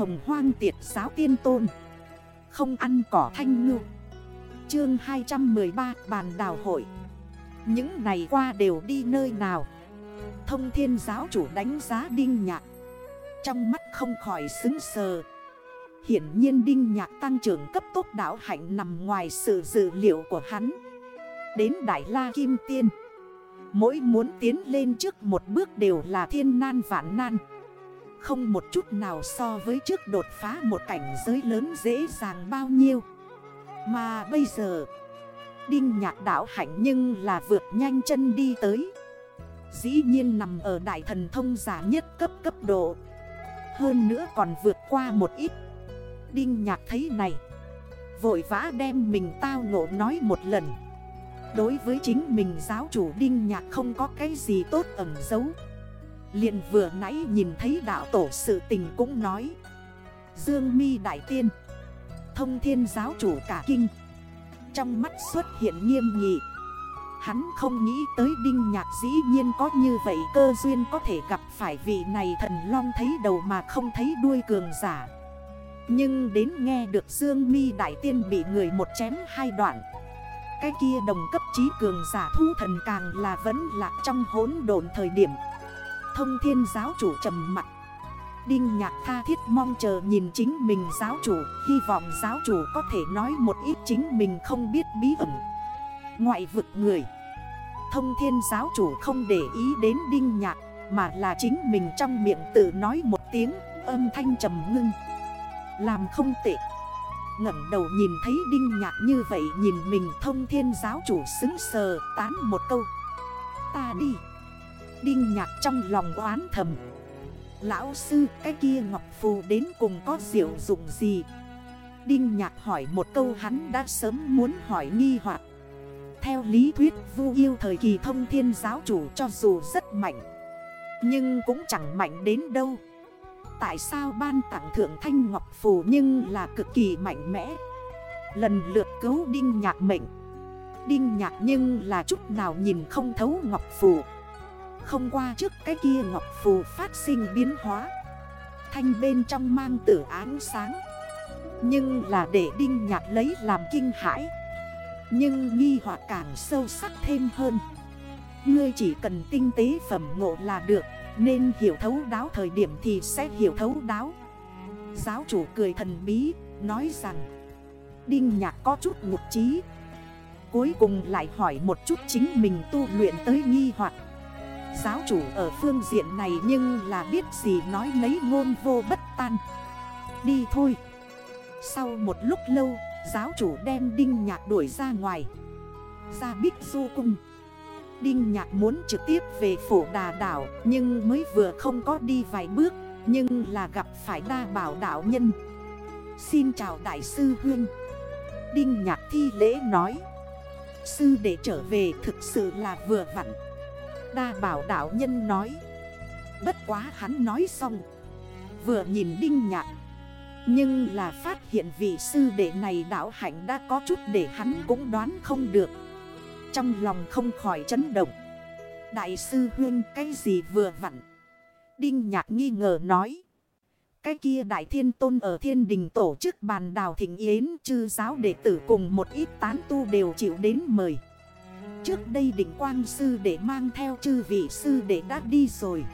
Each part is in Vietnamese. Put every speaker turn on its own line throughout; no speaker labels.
hồng hoang tiệt giáo tiên tôn. Không ăn cỏ thanh ngư. Chương 213 bàn đào hội. Những ngày qua đều đi nơi nào? Thông thiên giáo chủ đánh giá đinh nhạc. Trong mắt không khỏi xứng sờ. Hiển nhiên đinh nhạc tăng trưởng cấp tốc đảo hạnh nằm ngoài sự dự liệu của hắn. Đến Đại La Kim Tiên. Mỗi muốn tiến lên trước một bước đều là thiên nan vạn nan. Không một chút nào so với trước đột phá một cảnh giới lớn dễ dàng bao nhiêu. Mà bây giờ, Đinh nhạc đảo hạnh nhưng là vượt nhanh chân đi tới. Dĩ nhiên nằm ở đại thần thông giả nhất cấp cấp độ. Hơn nữa còn vượt qua một ít. Đinh nhạc thấy này, Vội vã đem mình tao ngộ nói một lần. Đối với chính mình giáo chủ Đinh Nhạc không có cái gì tốt ẩn giấu liền vừa nãy nhìn thấy đạo tổ sự tình cũng nói. Dương mi Đại Tiên, Thông thiên giáo chủ cả kinh, Trong mắt xuất hiện nghiêm nghị. Hắn không nghĩ tới Đinh Nhạc dĩ nhiên có như vậy cơ duyên có thể gặp phải vị này thần long thấy đầu mà không thấy đuôi cường giả. Nhưng đến nghe được Dương mi Đại Tiên bị người một chém hai đoạn, cái kia đồng cấp trí cường giả thu thần càng là vẫn lạc trong hốn độn thời điểm. Thông thiên giáo chủ trầm mặt Đinh nhạc tha thiết mong chờ nhìn chính mình giáo chủ, Hy vọng giáo chủ có thể nói một ít chính mình không biết bí ẩn. Ngoại vực người. Thông thiên giáo chủ không để ý đến đinh nhạc, Mà là chính mình trong miệng tự nói một tiếng, âm thanh trầm ngưng. Làm không tệ. Ngẩng đầu nhìn thấy Đinh Nhạc như vậy, nhìn mình thông thiên giáo chủ xứng sờ, tán một câu. Ta đi. Đinh Nhạc trong lòng oán thầm. Lão sư, cái kia Ngọc Phù đến cùng có diệu dụng gì? Đinh Nhạc hỏi một câu hắn đã sớm muốn hỏi nghi hoặc. Theo lý thuyết, vu yêu thời kỳ thông thiên giáo chủ cho dù rất mạnh, Nhưng cũng chẳng mạnh đến đâu. Tại sao ban tặng thượng thanh ngọc phù nhưng là cực kỳ mạnh mẽ? Lần lượt cứu đinh nhạc mệnh. Đinh nhạc nhưng là chút nào nhìn không thấu ngọc phù. Không qua trước cái kia ngọc phù phát sinh biến hóa. Thanh bên trong mang tử ánh sáng. Nhưng là để đinh nhạc lấy làm kinh hãi. Nhưng nghi hoặc càng sâu sắc thêm hơn. Ngươi chỉ cần tinh tế phẩm ngộ là được, nên hiểu thấu đáo thời điểm thì sẽ hiểu thấu đáo. Giáo chủ cười thần bí, Nói rằng, Đinh nhạc có chút ngục trí Cuối cùng lại hỏi một chút chính mình tu luyện tới nghi hoặc. Giáo chủ ở phương diện này nhưng là biết gì nói lấy ngôn vô bất tan. Đi thôi. Sau một lúc lâu, Giáo chủ đem đinh nhạc đuổi ra ngoài. Ra bích du cung. Đinh Nhạc muốn trực tiếp về phổ đà đảo, Nhưng mới vừa không có đi vài bước, Nhưng là gặp phải đa bảo đảo nhân. Xin chào đại sư Huyên Đinh Nhạc thi lễ nói. Sư để trở về thực sự là vừa vặn. Đa bảo đảo nhân nói. Bất quá hắn nói xong. Vừa nhìn Đinh Nhạc. Nhưng là phát hiện vị sư đệ này đảo hạnh đã có chút để hắn cũng đoán không được. Trong lòng không khỏi chấn động. Đại sư Huyên cái gì vừa vặn? Đinh nhạc nghi ngờ nói. Cái kia đại thiên tôn ở thiên đình tổ chức bàn đào thịnh yến, Chư giáo đệ tử cùng một ít tán tu đều chịu đến mời. Trước đây định quang sư để mang theo chư vị sư để đã đi rồi.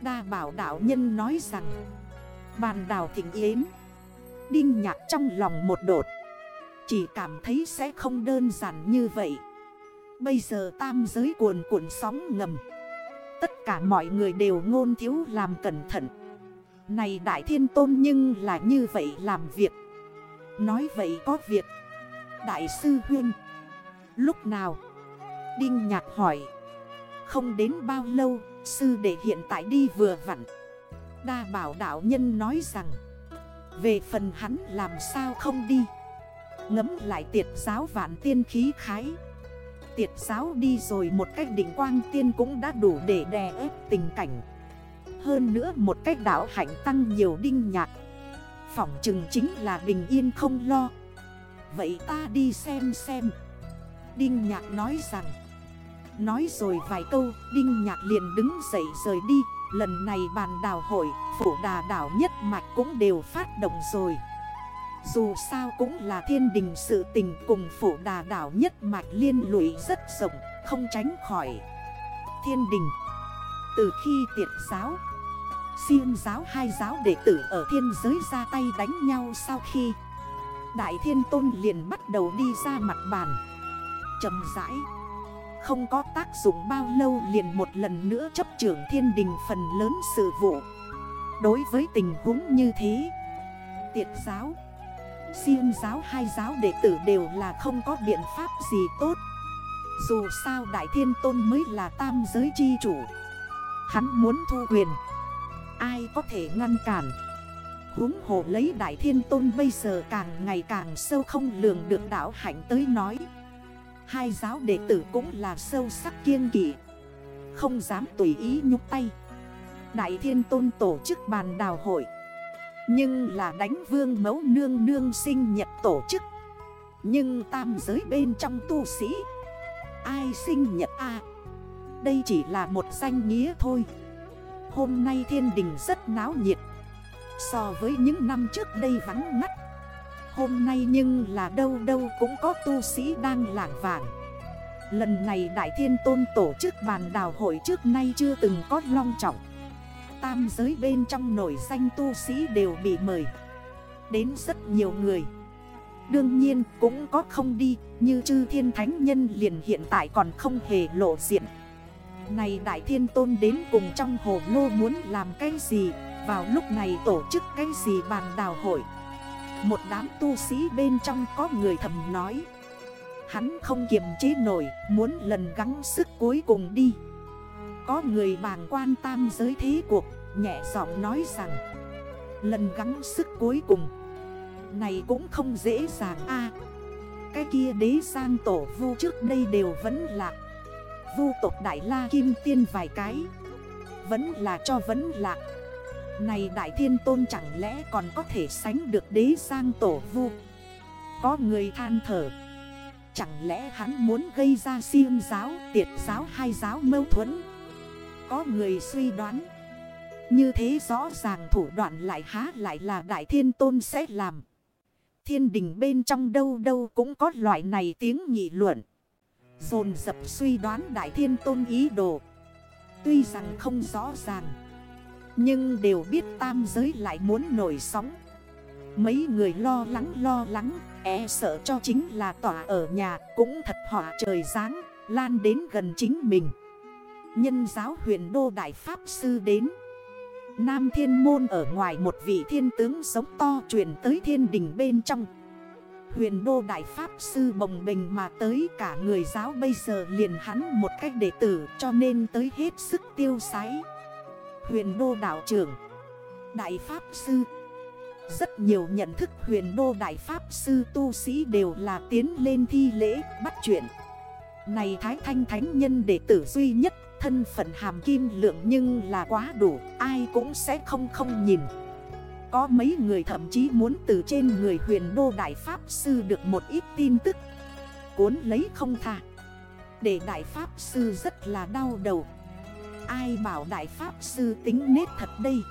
Đa bảo đạo nhân nói rằng, Bàn đào thịnh yến, Đinh nhạc trong lòng một đột, Chỉ cảm thấy sẽ không đơn giản như vậy. Bây giờ tam giới cuồn cuộn sóng ngầm, Tất cả mọi người đều ngôn thiếu làm cẩn thận. Này đại thiên tôn nhưng là như vậy làm việc. Nói vậy có việc, Đại sư Huyên, Lúc nào Đinh nhạc hỏi. Không đến bao lâu, Sư đệ hiện tại đi vừa vặn. Đa bảo đạo nhân nói rằng, Về phần hắn làm sao không đi. Ngấm lại tiệt giáo vạn tiên khí khái. Tiệt giáo đi rồi một cách đỉnh quang tiên cũng đã đủ để đè ép tình cảnh. Hơn nữa một cách đảo hạnh tăng nhiều đinh nhạc. Phỏng chừng chính là bình yên không lo. Vậy ta đi xem xem. Đinh nhạc nói rằng Nói rồi vài câu Đinh nhạc liền đứng dậy rời đi. Lần này bàn đào hội, phủ đà đảo nhất mạch cũng đều phát động rồi. Dù sao cũng là thiên đình sự tình cùng phủ đà đảo nhất mạch liên lụy rất rộng, không tránh khỏi. Thiên đình. Từ khi tiệt giáo Xuyên giáo hai giáo đệ tử ở thiên giới ra tay đánh nhau sau khi Đại thiên tôn liền bắt đầu đi ra mặt bàn. Chậm rãi không có tác dụng bao lâu liền một lần nữa chấp trưởng thiên đình phần lớn sự vụ. Đối với tình huống như thế, Tiệt giáo Siêng giáo hai giáo đệ tử đều là không có biện pháp gì tốt. Dù sao Đại Thiên Tôn mới là tam giới chi chủ. Hắn muốn thu quyền. Ai có thể ngăn cản? Huống hồ lấy Đại Thiên Tôn bây giờ càng ngày càng sâu không lường được đảo hạnh tới nói. Hai giáo đệ tử cũng là sâu sắc kiên kỷ Không dám tùy ý nhúc tay. Đại Thiên Tôn tổ chức bàn đào hội. Nhưng là đánh vương mẫu nương nương sinh nhật tổ chức. Nhưng tam giới bên trong tu sĩ. Ai sinh nhật a? Đây chỉ là một danh nghĩa thôi. Hôm nay thiên đình rất náo nhiệt. So với những năm trước đây vắng mắt Hôm nay nhưng là đâu đâu cũng có tu sĩ đang lảng vàng Lần này Đại Thiên Tôn tổ chức bàn đào hội trước nay chưa từng có long trọng. Tam giới bên trong nổi danh tu sĩ đều bị mời. Đến rất nhiều người. Đương nhiên cũng có không đi, Như chư thiên thánh nhân liền hiện tại còn không hề lộ diện. Này Đại Thiên Tôn đến cùng trong hồ lô muốn làm cái gì? Vào lúc này tổ chức cái gì bàn đào hội? Một đám tu sĩ bên trong có người thầm nói. Hắn không kiềm chế nổi, Muốn lần gắng sức cuối cùng đi. Có người bàng quan tam giới thế cuộc, Nhẹ giọng nói rằng, Lần gắng sức cuối cùng Này cũng không dễ dàng a. Cái kia đế sang tổ vu trước đây đều vẫn là Vu tộc Đại La Kim Tiên vài cái, Vẫn là cho vẫn lạc này Đại Thiên Tôn chẳng lẽ còn có thể sánh được đế sang tổ vu? Có người than thở. Chẳng lẽ hắn muốn gây ra siêng giáo, tiệt giáo hay giáo mâu thuẫn? Có người suy đoán. Như thế rõ ràng thủ đoạn lại há lại là Đại Thiên Tôn sẽ làm. Thiên đình bên trong đâu đâu cũng có loại này tiếng nghị luận. Dồn dập suy đoán Đại Thiên Tôn ý đồ. Tuy rằng không rõ ràng nhưng đều biết tam giới lại muốn nổi sóng. Mấy người lo lắng lo lắng E sợ cho chính là tỏa ở nhà, Cũng thật họa trời ráng Lan đến gần chính mình. Nhân giáo huyền đô đại pháp sư đến. Nam thiên môn ở ngoài một vị thiên tướng sống to chuyển tới thiên đình bên trong. Huyền đô đại pháp sư bồng bình mà tới, cả người giáo bây giờ liền hắn một cách đệ tử, cho nên tới hết sức tiêu sái. Huyền đô đạo trưởng. Đại pháp sư. Rất nhiều nhận thức huyền đô đại pháp sư tu sĩ đều là tiến lên thi lễ, bắt chuyện. Này Thái Thanh Thánh Nhân đệ tử duy nhất, thân phận hàm kim lượng nhưng là quá đủ, Ai cũng sẽ không không nhìn. Có mấy người thậm chí muốn từ trên người huyền đô đại pháp sư được một ít tin tức, Cuốn lấy không tha. Để đại pháp sư rất là đau đầu. Ai bảo đại pháp sư tính nết thật đây?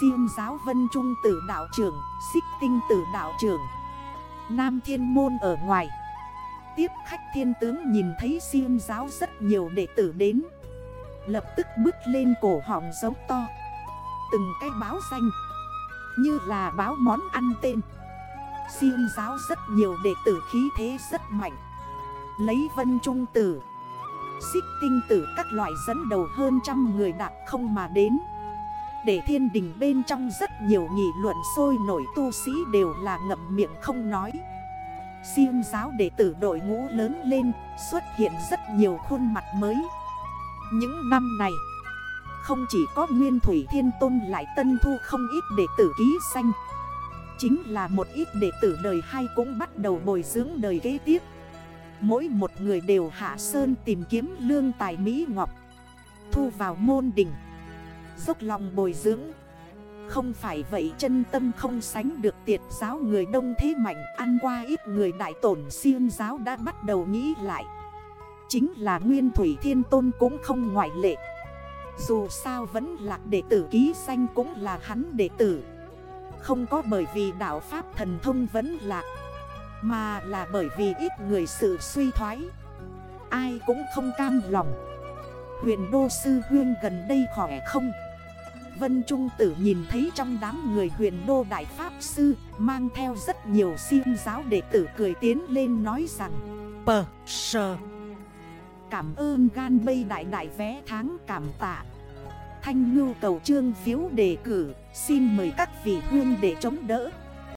Siêng giáo vân trung tử đạo trưởng, Xích tinh tử đạo trưởng. Nam thiên môn ở ngoài. Tiếp khách thiên tướng nhìn thấy siêng giáo rất nhiều đệ tử đến. Lập tức bước lên cổ họng giống to. Từng cái báo danh. Như là báo món ăn tên. Siêng giáo rất nhiều đệ tử khí thế rất mạnh. Lấy vân trung tử. Xích tinh tử các loại dẫn đầu hơn trăm người đạp không mà đến. Để thiên đình bên trong rất nhiều nghị luận sôi nổi tu sĩ đều là ngậm miệng không nói. Siêng giáo đệ tử đội ngũ lớn lên, xuất hiện rất nhiều khuôn mặt mới. Những năm này, không chỉ có Nguyên Thủy Thiên Tôn lại tân thu không ít đệ tử ký xanh Chính là một ít đệ tử đời hai cũng bắt đầu bồi dưỡng đời kế tiếp. Mỗi một người đều hạ sơn tìm kiếm lương tài Mỹ Ngọc. Thu vào môn đỉnh. Dốc lòng bồi dưỡng. Không phải vậy chân tâm không sánh được tiệt giáo người đông thế mạnh. Ăn qua ít người đại tổn siêng giáo đã bắt đầu nghĩ lại. Chính là Nguyên Thủy Thiên Tôn cũng không ngoại lệ. Dù sao vẫn lạc đệ tử ký danh cũng là hắn đệ tử. Không có bởi vì đạo Pháp thần thông vẫn lạc mà là bởi vì ít người sự suy thoái. Ai cũng không cam lòng. Huyền đô sư huyên gần đây khỏe không? Vân Trung tử nhìn thấy trong đám người huyền đô đại pháp sư, Mang theo rất nhiều siêu giáo đệ tử cười tiến lên nói rằng, Pờ, sờ. Cảm ơn gan bây đại đại vé tháng cảm tạ. Thanh ngưu cầu trương phiếu đề cử, Xin mời các vị huyên để chống đỡ.